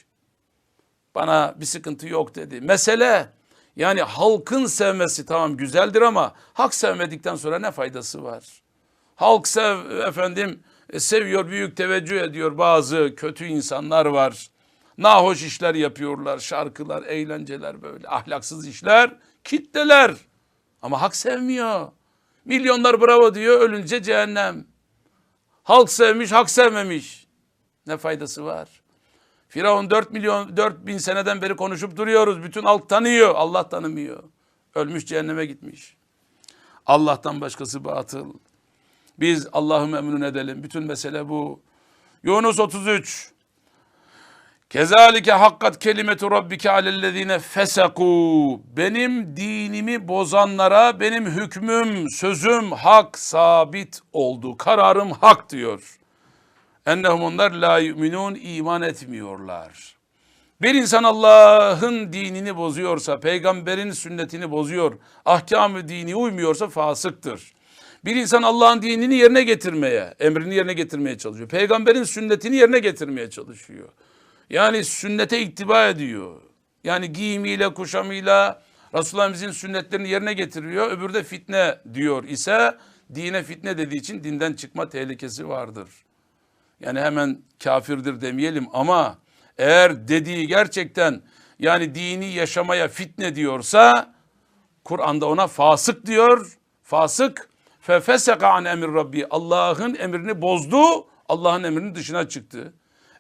Bana bir sıkıntı yok dedi. Mesele yani halkın sevmesi tamam güzeldir ama hak sevmedikten sonra ne faydası var? Halk sev efendim e, seviyor, büyük teveccüh ediyor bazı kötü insanlar var. Nahoş işler yapıyorlar, şarkılar, eğlenceler böyle, ahlaksız işler, kitleler. Ama hak sevmiyor. Milyonlar bravo diyor, ölünce cehennem. Halk sevmiş, hak sevmemiş. Ne faydası var? Firavun 4 milyon 4 bin seneden beri konuşup duruyoruz. Bütün halk tanıyor. Allah tanımıyor. Ölmüş cehenneme gitmiş. Allah'tan başkası batıl. Biz Allah'ı memnun edelim. Bütün mesele bu. Yunus 33. Kezalike hakkat kelimetu rabbike alellezine feseku. Benim dinimi bozanlara benim hükmüm, sözüm hak sabit oldu. Kararım hak diyor. Ennehum onlar la yu'minun iman etmiyorlar. Bir insan Allah'ın dinini bozuyorsa, peygamberin sünnetini bozuyor, ahkam-ı dini uymuyorsa fasıktır. Bir insan Allah'ın dinini yerine getirmeye, emrini yerine getirmeye çalışıyor. Peygamberin sünnetini yerine getirmeye çalışıyor. Yani sünnete ittiba ediyor. Yani giyimiyle, kuşamıyla Resulullah'ımızın sünnetlerini yerine getiriyor. Öbürü de fitne diyor ise dine fitne dediği için dinden çıkma tehlikesi vardır. Yani hemen kafirdir demeyelim ama eğer dediği gerçekten yani dini yaşamaya fitne diyorsa Kur'an'da ona fasık diyor. Fasık fefeseka an emir rabbi. Allah'ın emrini bozdu. Allah'ın emrinin dışına çıktı.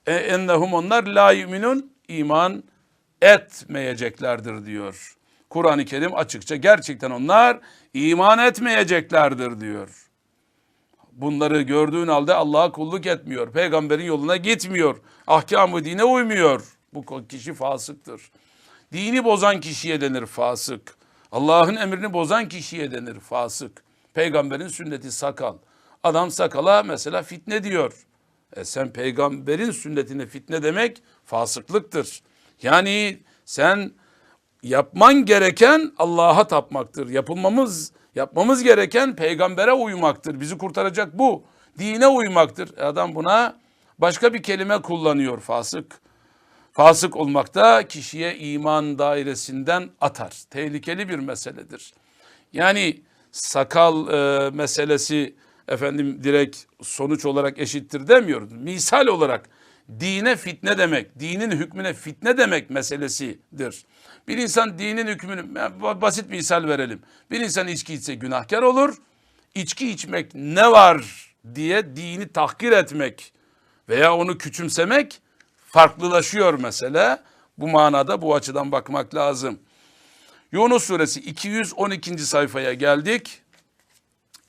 E, ennehum onlar la yuminun iman etmeyeceklerdir diyor. Kur'an-ı Kerim açıkça gerçekten onlar iman etmeyeceklerdir diyor. Bunları gördüğün halde Allah'a kulluk etmiyor. Peygamberin yoluna gitmiyor. Ahkamı dine uymuyor. Bu kişi fasıktır. Dini bozan kişiye denir fasık. Allah'ın emrini bozan kişiye denir fasık. Peygamberin sünneti sakal. Adam sakala mesela fitne diyor. E sen peygamberin sünnetine fitne demek fasıklıktır. Yani sen yapman gereken Allah'a tapmaktır. Yapılmamız yapmamız gereken peygambere uymaktır. Bizi kurtaracak bu. Dine uymaktır. E Adam buna başka bir kelime kullanıyor fasık. Fasık olmak da kişiye iman dairesinden atar. Tehlikeli bir meseledir. Yani sakal e, meselesi efendim direkt sonuç olarak eşittir demiyoruz. Misal olarak dine fitne demek, dinin hükmüne fitne demek meselesidir. Bir insan dinin hükmünü basit misal verelim. Bir insan içki içse günahkar olur. İçki içmek ne var diye dini tahkir etmek veya onu küçümsemek farklılaşıyor mesele. Bu manada bu açıdan bakmak lazım. Yunus suresi 212. sayfaya geldik.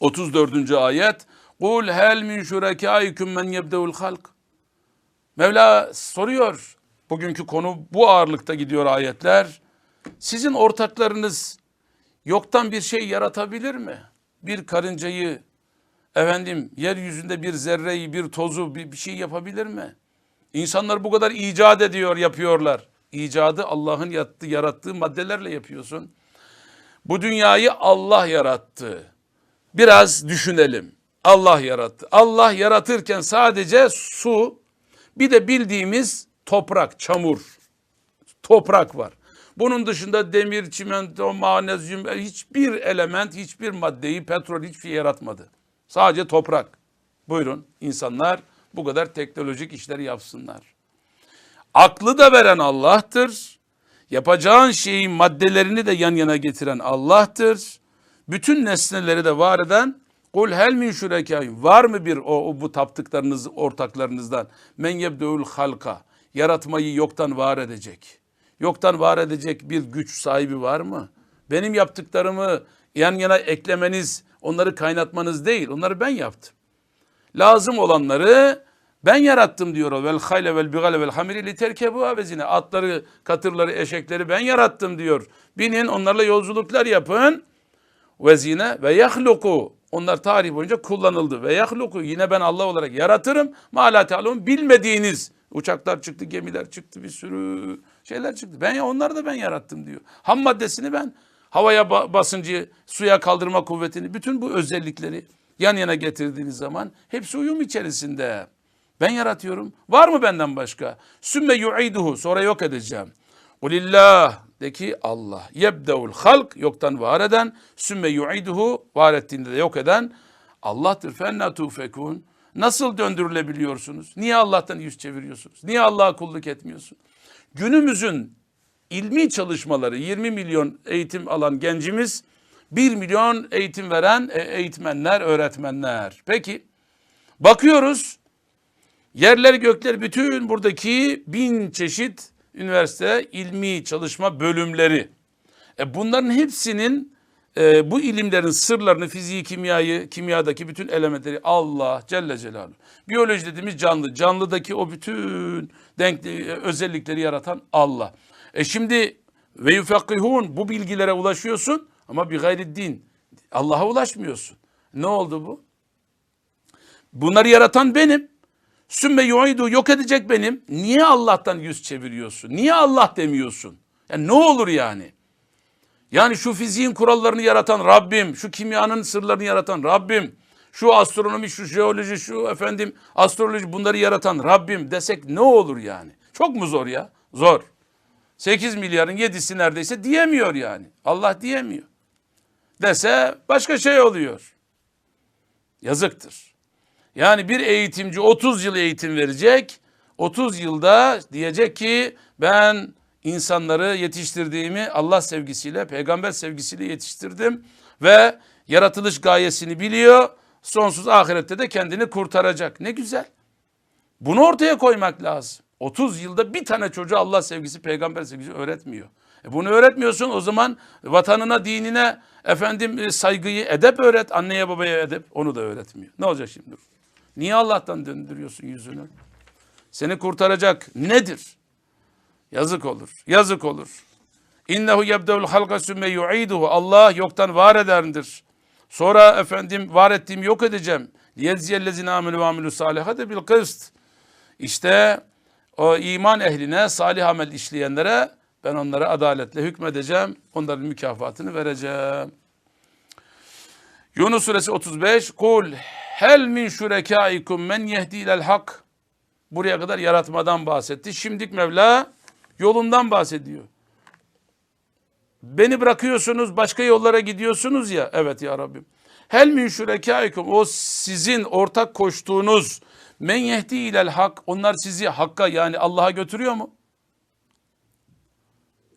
34. ayet. Kul hel min şurekâiküm men yebdeul halk. Mevla soruyor. Bugünkü konu bu ağırlıkta gidiyor ayetler. Sizin ortaklarınız yoktan bir şey yaratabilir mi? Bir karıncayı, efendim yeryüzünde bir zerreyi, bir tozu, bir, bir şey yapabilir mi? İnsanlar bu kadar icat ediyor, yapıyorlar. İcadı Allah'ın yarattığı, yarattığı maddelerle yapıyorsun. Bu dünyayı Allah yarattı. Biraz düşünelim. Allah yarattı. Allah yaratırken sadece su, bir de bildiğimiz toprak, çamur, toprak var. Bunun dışında demir, çimento, magnezyum, hiçbir element, hiçbir maddeyi, petrol hiçbir şey yaratmadı. Sadece toprak. Buyurun insanlar bu kadar teknolojik işleri yapsınlar. Aklı da veren Allah'tır. Yapacağın şeyin maddelerini de yan yana getiren Allah'tır. Bütün nesneleri de var eden Kul hel min. Var mı bir o, o bu taptıklarınız ortaklarınızdan? Men yebdeul halka. Yaratmayı yoktan var edecek. Yoktan var edecek bir güç sahibi var mı? Benim yaptıklarımı yan yana eklemeniz, onları kaynatmanız değil. Onları ben yaptım. Lazım olanları ben yarattım diyor o. Vel hayle vel bigale vel hamiri li terkebu avezine. Atları, katırları, eşekleri ben yarattım diyor. Binin onlarla yolculuklar yapın. Vezine ve yahluku. Onlar tarih boyunca kullanıldı. Ve yahluku yine ben Allah olarak yaratırım. Ma la bilmediğiniz uçaklar çıktı, gemiler çıktı, bir sürü şeyler çıktı. Ben ya onları da ben yarattım diyor. Ham maddesini ben havaya basıncı, suya kaldırma kuvvetini, bütün bu özellikleri yan yana getirdiğiniz zaman hepsi uyum içerisinde. Ben yaratıyorum. Var mı benden başka? Sümme yu'iduhu. Sonra yok edeceğim. Kulillah de ki Allah. Yebdeul halk yoktan var eden. Sümme yu'iduhu var ettiğinde de yok eden Allah'tır. Fenna tufekun. Nasıl döndürülebiliyorsunuz? Niye Allah'tan yüz çeviriyorsunuz? Niye Allah'a kulluk etmiyorsun? Günümüzün ilmi çalışmaları 20 milyon eğitim alan gencimiz 1 milyon eğitim veren e, eğitmenler, öğretmenler. Peki bakıyoruz yerler gökler bütün buradaki bin çeşit üniversite ilmi çalışma bölümleri. E bunların hepsinin e, bu ilimlerin sırlarını, fiziği, kimyayı, kimyadaki bütün elementleri Allah Celle Celaluhu. Biyoloji dediğimiz canlı. Canlıdaki o bütün denkli e, özellikleri yaratan Allah. E şimdi ve yufakihun bu bilgilere ulaşıyorsun ama bir gayri din. Allah'a ulaşmıyorsun. Ne oldu bu? Bunları yaratan benim. Sümme yu'idu yok edecek benim. Niye Allah'tan yüz çeviriyorsun? Niye Allah demiyorsun? Yani ne olur yani? Yani şu fiziğin kurallarını yaratan Rabbim, şu kimyanın sırlarını yaratan Rabbim, şu astronomi, şu jeoloji, şu efendim astroloji bunları yaratan Rabbim desek ne olur yani? Çok mu zor ya? Zor. 8 milyarın 7'si neredeyse diyemiyor yani. Allah diyemiyor. Dese başka şey oluyor. Yazıktır. Yani bir eğitimci 30 yıl eğitim verecek. 30 yılda diyecek ki ben insanları yetiştirdiğimi Allah sevgisiyle, peygamber sevgisiyle yetiştirdim ve yaratılış gayesini biliyor. Sonsuz ahirette de kendini kurtaracak. Ne güzel. Bunu ortaya koymak lazım. 30 yılda bir tane çocuğa Allah sevgisi, peygamber sevgisi öğretmiyor. E bunu öğretmiyorsun o zaman vatanına, dinine efendim e, saygıyı, edep öğret. Anneye babaya edep onu da öğretmiyor. Ne olacak şimdi? Niye Allah'tan döndürüyorsun yüzünü? Seni kurtaracak nedir? Yazık olur. Yazık olur. İnnehu yebdevul halka sümme yu'iduhu. Allah yoktan var ederdir. Sonra efendim var ettiğimi yok edeceğim. Liyedziyellezine amelu ve amelu salihate bil kıst. İşte o iman ehline, salih amel işleyenlere ben onlara adaletle hükmedeceğim. Onların mükafatını vereceğim. Yunus suresi 35. Kul hel min şurekaikum men yehdi ilel hak. Buraya kadar yaratmadan bahsetti. Şimdik Mevla yolundan bahsediyor. Beni bırakıyorsunuz, başka yollara gidiyorsunuz ya. Evet ya Rabbim. Hel min şurekaikum o sizin ortak koştuğunuz men yehdi ilel hak onlar sizi hakka yani Allah'a götürüyor mu?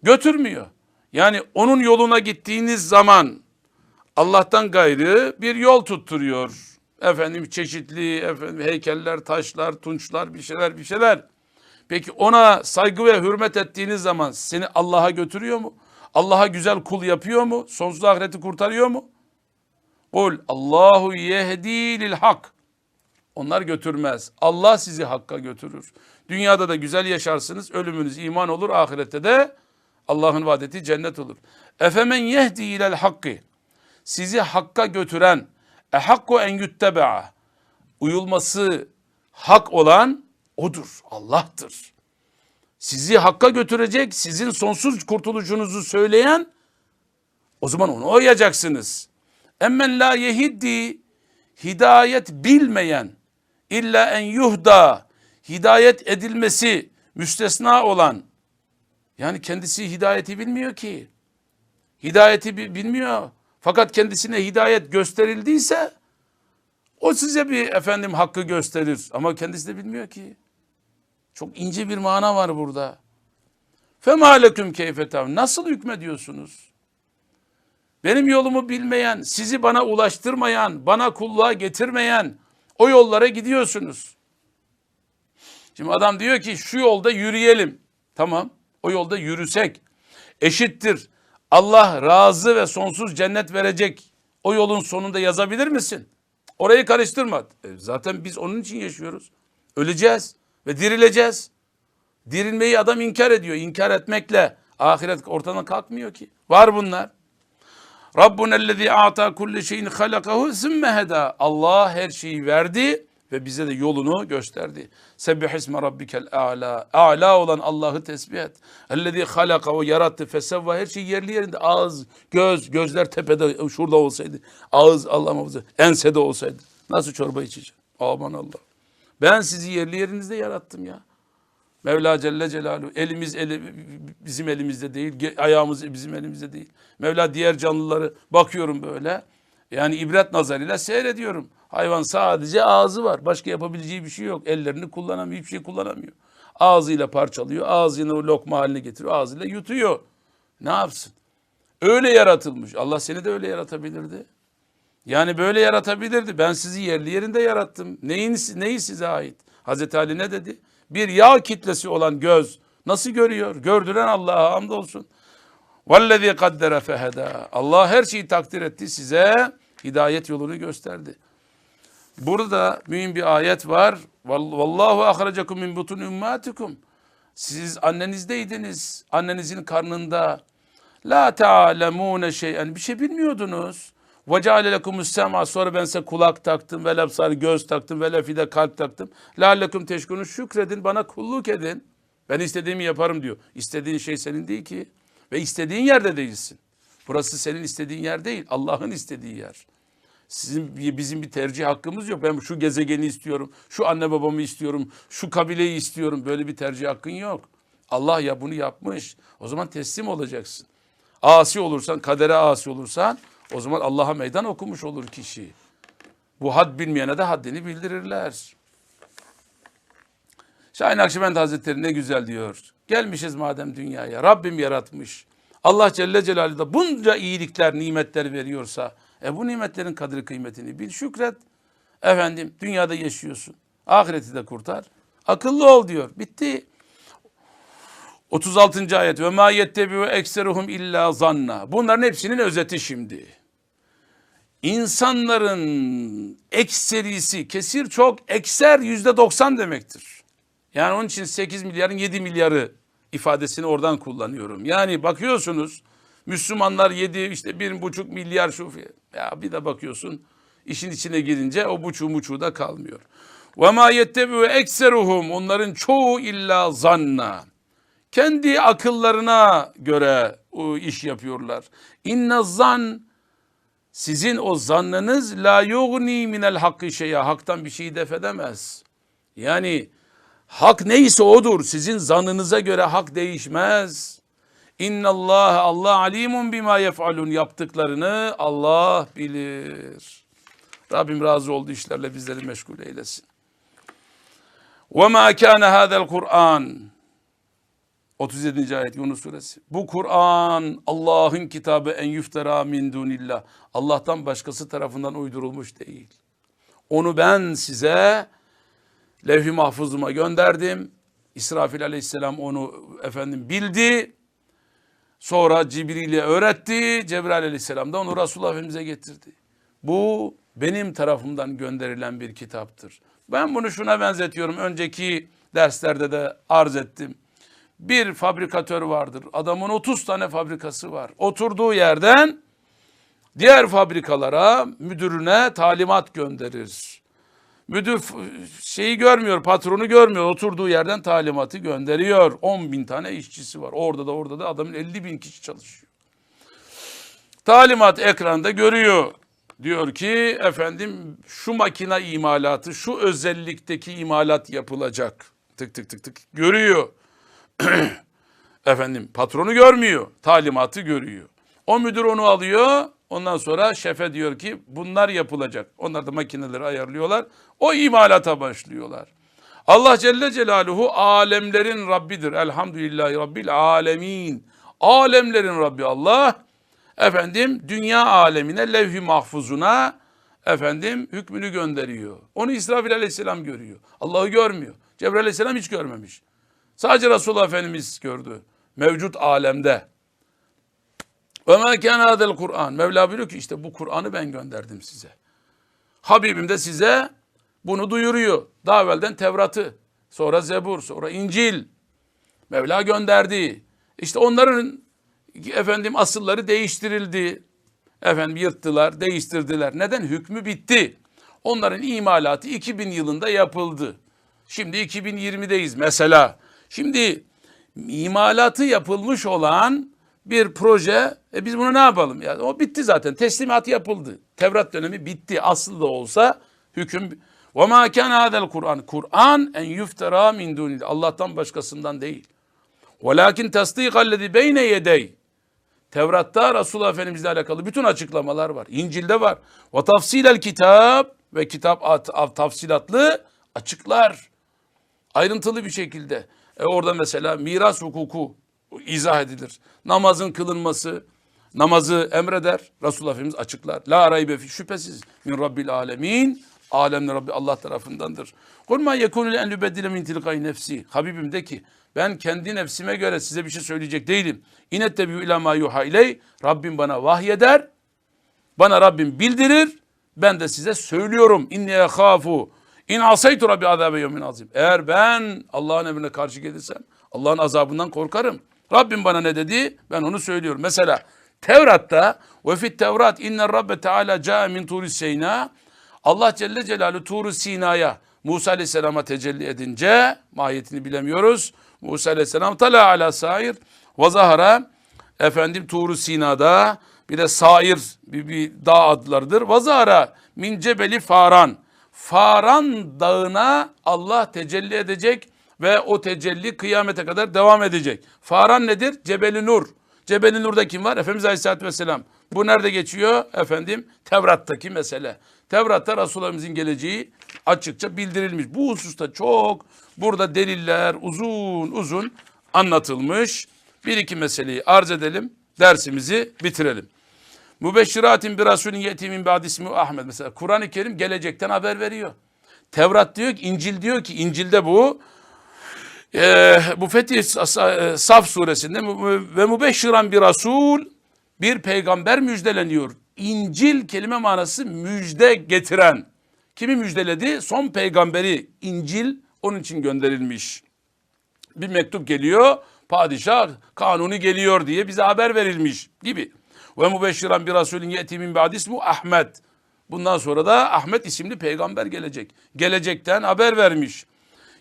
Götürmüyor. Yani onun yoluna gittiğiniz zaman Allah'tan gayrı bir yol tutturuyor. Efendim çeşitli efendim heykeller, taşlar, tunçlar, bir şeyler, bir şeyler. Peki ona saygı ve hürmet ettiğiniz zaman seni Allah'a götürüyor mu? Allah'a güzel kul yapıyor mu? Sonsuz ahireti kurtarıyor mu? Kul Allahu yehdi lil hak. Onlar götürmez. Allah sizi hakka götürür. Dünyada da güzel yaşarsınız. Ölümünüz iman olur. Ahirette de Allah'ın vaadeti cennet olur. Efemen yehdi ilel hakkı. Sizi hakka götüren e hakku en yuttebe'a. Uyulması hak olan odur. Allah'tır. Sizi hakka götürecek, sizin sonsuz kurtuluşunuzu söyleyen o zaman onu oyacaksınız. Emmen la yehiddi hidayet bilmeyen illa en yuhda hidayet edilmesi müstesna olan yani kendisi hidayeti bilmiyor ki. Hidayeti bi- bilmiyor. Fakat kendisine hidayet gösterildiyse o size bir efendim hakkı gösterir ama kendisi de bilmiyor ki. Çok ince bir mana var burada. Fema leküm keyfetav. Nasıl hükmediyorsunuz? Benim yolumu bilmeyen, sizi bana ulaştırmayan, bana kulluğa getirmeyen o yollara gidiyorsunuz. Şimdi adam diyor ki şu yolda yürüyelim. Tamam o yolda yürüsek eşittir. Allah razı ve sonsuz cennet verecek. O yolun sonunda yazabilir misin? Orayı karıştırma. E, zaten biz onun için yaşıyoruz. Öleceğiz ve dirileceğiz. Dirilmeyi adam inkar ediyor. İnkar etmekle ahiret ortadan kalkmıyor ki. Var bunlar. Rabbuna ellezî a'ta kulli şeyin halakahu sümme heda. Allah her şeyi verdi ve bize de yolunu gösterdi. Sebbih isme rabbikel a'la. A'la olan Allah'ı tesbih et. Ellezî halaka o yarattı fesevva her şey yerli yerinde. Ağız, göz, gözler tepede şurada olsaydı. Ağız Allah muhafaza ensede olsaydı. Nasıl çorba içeceğim? Aman Allah. Ben sizi yerli yerinizde yarattım ya. Mevla Celle Celaluhu elimiz eli, bizim elimizde değil, ayağımız bizim elimizde değil. Mevla diğer canlıları bakıyorum böyle. Yani ibret nazarıyla seyrediyorum. Hayvan sadece ağzı var. Başka yapabileceği bir şey yok. Ellerini kullanamıyor, hiçbir şey kullanamıyor. Ağzıyla parçalıyor, ağzını lokma haline getiriyor, ağzıyla yutuyor. Ne yapsın? Öyle yaratılmış. Allah seni de öyle yaratabilirdi. Yani böyle yaratabilirdi. Ben sizi yerli yerinde yarattım. Neyin, neyi size ait? Hazreti Ali ne dedi? Bir yağ kitlesi olan göz nasıl görüyor? Gördüren Allah'a hamdolsun. Vallezî kaddere fehedâ. Allah her şeyi takdir etti size. Hidayet yolunu gösterdi. Burada mühim bir ayet var. Vall- Vallahu ahracakum min butun ümmatikum. Siz annenizdeydiniz. Annenizin karnında. La ta'lemune şey'en. Bir şey bilmiyordunuz. Ve ceale lekumus. Sonra ben size kulak taktım. Ve lebsar göz taktım. Ve lefide kalp taktım. Leallekum teşkunun. Şükredin. Bana kulluk edin. Ben istediğimi yaparım diyor. İstediğin şey senin değil ki. Ve istediğin yerde değilsin. Burası senin istediğin yer değil. Allah'ın istediği yer. Sizin bizim bir tercih hakkımız yok. Ben şu gezegeni istiyorum, şu anne babamı istiyorum, şu kabileyi istiyorum. Böyle bir tercih hakkın yok. Allah ya bunu yapmış. O zaman teslim olacaksın. Asi olursan, kadere asi olursan o zaman Allah'a meydan okumuş olur kişi. Bu had bilmeyene de haddini bildirirler. Şahin Akşibend Hazretleri ne güzel diyor. Gelmişiz madem dünyaya. Rabbim yaratmış. Allah Celle Celaluhu da bunca iyilikler, nimetler veriyorsa e bu nimetlerin kadri kıymetini bil, şükret. Efendim dünyada yaşıyorsun. Ahireti de kurtar. Akıllı ol diyor. Bitti. 36. ayet ve ma yettebi'u ekseruhum illa zanna. Bunların hepsinin özeti şimdi. İnsanların ekserisi, kesir çok, ekser yüzde 90 demektir. Yani onun için 8 milyarın 7 milyarı ifadesini oradan kullanıyorum. Yani bakıyorsunuz Müslümanlar 7 işte bir buçuk milyar şu ya bir de bakıyorsun işin içine girince o buçuğu buçuğu da kalmıyor. Ve ma yettebi'u ekseruhum onların çoğu illa zanna. Kendi akıllarına göre o iş yapıyorlar. İnne zan sizin o zannınız la yugni minel hakkı şeye haktan bir şeyi def edemez. Yani hak neyse odur. Sizin zannınıza göre hak değişmez. İnna Allah Allah alimun bima yef'alun yaptıklarını Allah bilir. Rabbim razı oldu işlerle bizleri meşgul eylesin. Ve ma kana hada'l Kur'an 37. ayet Yunus suresi. Bu Kur'an Allah'ın kitabı en yuftera min dunillah. Allah'tan başkası tarafından uydurulmuş değil. Onu ben size levh-i mahfuzuma gönderdim. İsrafil aleyhisselam onu efendim bildi. Sonra Cibril'e öğretti. Cebrail aleyhisselam da onu Resulullah Efendimiz'e getirdi. Bu benim tarafımdan gönderilen bir kitaptır. Ben bunu şuna benzetiyorum. Önceki derslerde de arz ettim. Bir fabrikatör vardır. Adamın 30 tane fabrikası var. Oturduğu yerden diğer fabrikalara, müdürüne talimat gönderir. Müdür şeyi görmüyor, patronu görmüyor. Oturduğu yerden talimatı gönderiyor. 10 bin tane işçisi var. Orada da orada da adamın 50 bin kişi çalışıyor. Talimat ekranda görüyor. Diyor ki efendim şu makina imalatı, şu özellikteki imalat yapılacak. Tık tık tık tık görüyor. (clears throat) efendim patronu görmüyor, talimatı görüyor. O müdür onu alıyor. Ondan sonra şefe diyor ki bunlar yapılacak. Onlar da makineleri ayarlıyorlar. O imalata başlıyorlar. Allah Celle Celaluhu alemlerin Rabbidir. Elhamdülillahi Rabbil alemin. Alemlerin Rabbi Allah. Efendim dünya alemine levh-i mahfuzuna efendim hükmünü gönderiyor. Onu İsrafil aleyhisselam görüyor. Allah'ı görmüyor. Cebrail aleyhisselam hiç görmemiş. Sadece Resulullah Efendimiz gördü. Mevcut alemde. Ve kana hadel Kur'an. Mevla buyuruyor ki işte bu Kur'an'ı ben gönderdim size. Habibim de size bunu duyuruyor. Daha evvelden Tevrat'ı, sonra Zebur, sonra İncil. Mevla gönderdi. İşte onların efendim asılları değiştirildi. Efendim yırttılar, değiştirdiler. Neden? Hükmü bitti. Onların imalatı 2000 yılında yapıldı. Şimdi 2020'deyiz mesela. Şimdi imalatı yapılmış olan bir proje, e biz bunu ne yapalım? Yani o bitti zaten. Teslimat yapıldı. Tevrat dönemi bitti. Asıl da olsa hüküm ve ma kana hadel Kur'an. Kur'an en yuftara min dunillah. Allah'tan başkasından değil. Velakin tasdikallezi beyne yedey. Tevrat'ta Resulullah Efendimizle alakalı bütün açıklamalar var. İncil'de var. Ve tafsilel kitap ve kitap at- at- tafsilatlı açıklar. Ayrıntılı bir şekilde. E orada mesela miras hukuku izah edilir. Namazın kılınması, namazı emreder. Resulullah Efendimiz açıklar. La raybe fi şüphesiz min rabbil alemin. Alemler Rabbi Allah tarafındandır. Kul ma yekunu en lübeddile min tilkay nefsi. Habibim de ki ben kendi nefsime göre size bir şey söyleyecek değilim. İnettebiu ila ma yuha iley. Rabbim bana vahyeder. Bana Rabbim bildirir. Ben de size söylüyorum. İnni yekhafu. İn asaytu rabbi azabe yevmin azim. Eğer ben Allah'ın emrine karşı gelirsem Allah'ın azabından korkarım. Rabbim bana ne dedi? Ben onu söylüyorum. Mesela Tevrat'ta ve fit Tevrat inne rabbe teala ca min turi seyna Allah Celle Celaluhu Tur-u Sina'ya Musa Aleyhisselam'a tecelli edince mahiyetini bilemiyoruz. Musa Aleyhisselam tala ala sair ve zahara efendim Tur-u Sina'da bir de sair bir, bir dağ adlarıdır. Ve zahara min cebeli faran. Faran dağına Allah tecelli edecek ve o tecelli kıyamete kadar devam edecek. Faran nedir? Cebeli Nur. Cebeli Nur'da kim var? Efendimiz Aleyhisselatü Vesselam. Bu nerede geçiyor? Efendim Tevrat'taki mesele. Tevrat'ta Resulullah'ımızın geleceği açıkça bildirilmiş. Bu hususta çok burada deliller uzun uzun anlatılmış. Bir iki meseleyi arz edelim. Dersimizi bitirelim. Mübeşşiratin bir rasulün yetimin ba'd ismi Ahmet. Mesela Kur'an-ı Kerim gelecekten haber veriyor. Tevrat diyor ki, İncil diyor ki, İncil'de bu Ee, bu Fetih Sa- Saf suresinde ve mübeşşiran bir rasul bir peygamber müjdeleniyor. İncil kelime manası müjde getiren. Kimi müjdeledi? Son peygamberi İncil onun için gönderilmiş. Bir mektup geliyor, padişah kanuni geliyor diye bize haber verilmiş gibi. Ve mübeşşiran bir rasulün yeti min ba'di ismu Ahmet. Bundan sonra da Ahmet isimli peygamber gelecek. Gelecekten haber vermiş.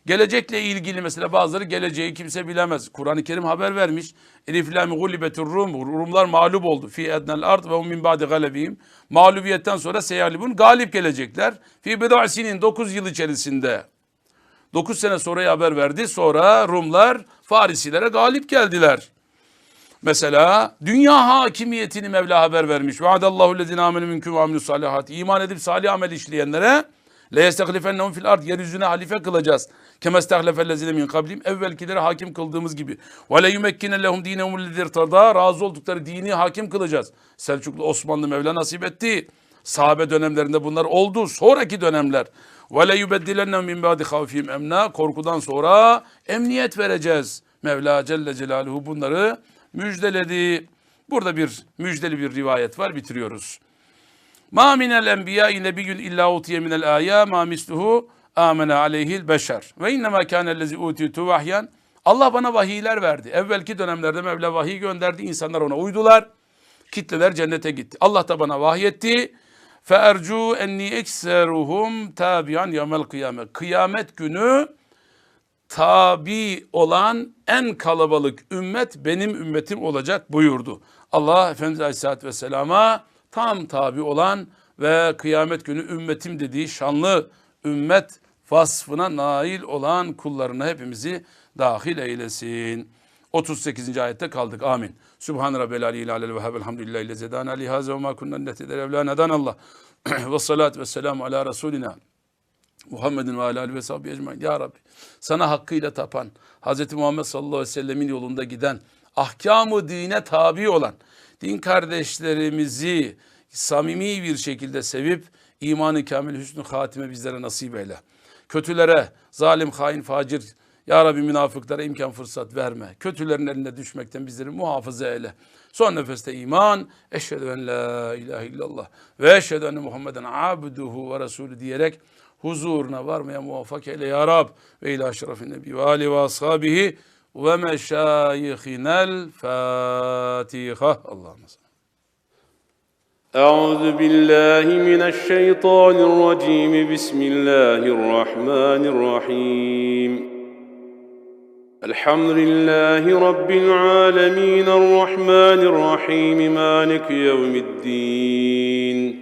Gelecekle ilgili mesela bazıları geleceği kimse bilemez. Kur'an-ı Kerim haber vermiş. Elif gulibetur rum. Rumlar mağlup oldu. Fi ednel ard ve min ba'di galebihim. Mağlubiyetten sonra seyalibun galip gelecekler. Fi bid'a sinin 9 yıl içerisinde. 9 sene sonraya haber verdi. Sonra Rumlar Farisilere galip geldiler. Mesela dünya hakimiyetini Mevla haber vermiş. Vaadallahu lezine amenu minkum ve amilus salihat. İman edip salih amel işleyenlere le yestehlifennehum fil ard yeryüzüne halife kılacağız. Kema istehlefellezine min kablim. Evvelkileri hakim kıldığımız gibi. Ve le yumekkine lehum dinehum ledir tada. Razı oldukları dini hakim kılacağız. Selçuklu Osmanlı Mevla nasip etti. Sahabe dönemlerinde bunlar oldu. Sonraki dönemler. Ve le yubeddilennehum min ba'di havfihim emna. Korkudan sonra emniyet vereceğiz. Mevla Celle Celaluhu bunları müjdeledi. Burada bir müjdeli bir rivayet var bitiriyoruz. Ma minel enbiya'i nebiyyun illa utiye minel aya ma misluhu amene aleyhil beşer. Ve innema kânellezi utiyetu vahyan. Allah bana vahiyler verdi. Evvelki dönemlerde Mevla vahiy gönderdi. İnsanlar ona uydular. Kitleler cennete gitti. Allah da bana vahyetti. Fe ercu enni ekseruhum tabian yevmel kıyamet. Kıyamet günü tabi olan en kalabalık ümmet benim ümmetim olacak buyurdu. Allah Efendimiz Aleyhisselatü Vesselam'a tam tabi olan ve kıyamet günü ümmetim dediği şanlı ümmet vasfına nail olan kullarına hepimizi dahil eylesin. 38. ayette kaldık. Amin. Sübhan Rabbel Aliyyil Alel Vehhab Elhamdülillahi lezedana lihaze ve ma kunna nehteder evla neden Allah. (clears throat) ve salatu ve selamu ala Resulina. Muhammedin ve alâ ve sahbihi ecmaîn. Ya Rabbi sana hakkıyla tapan, Hz. Muhammed sallallahu aleyhi ve sellemin yolunda giden, ahkamı dine tabi olan din kardeşlerimizi samimi bir şekilde sevip imanı kamil hüsnü hatime bizlere nasip eyle. Kötülere, zalim, hain, facir, ya Rabbi münafıklara imkan fırsat verme. Kötülerin eline düşmekten bizleri muhafaza eyle. Son nefeste iman, eşhedü en la ilahe illallah ve eşhedü enne Muhammeden abduhu ve resulü diyerek huzuruna varmaya muvaffak eyle ya Rab. Ve ila şerefin nebi ve ali ve ashabihi ve meşayihinel Fatiha. Allah'ım أعوذ بالله من الشيطان الرجيم بسم الله الرحمن الرحيم الحمد لله رب العالمين الرحمن الرحيم مالك يوم الدين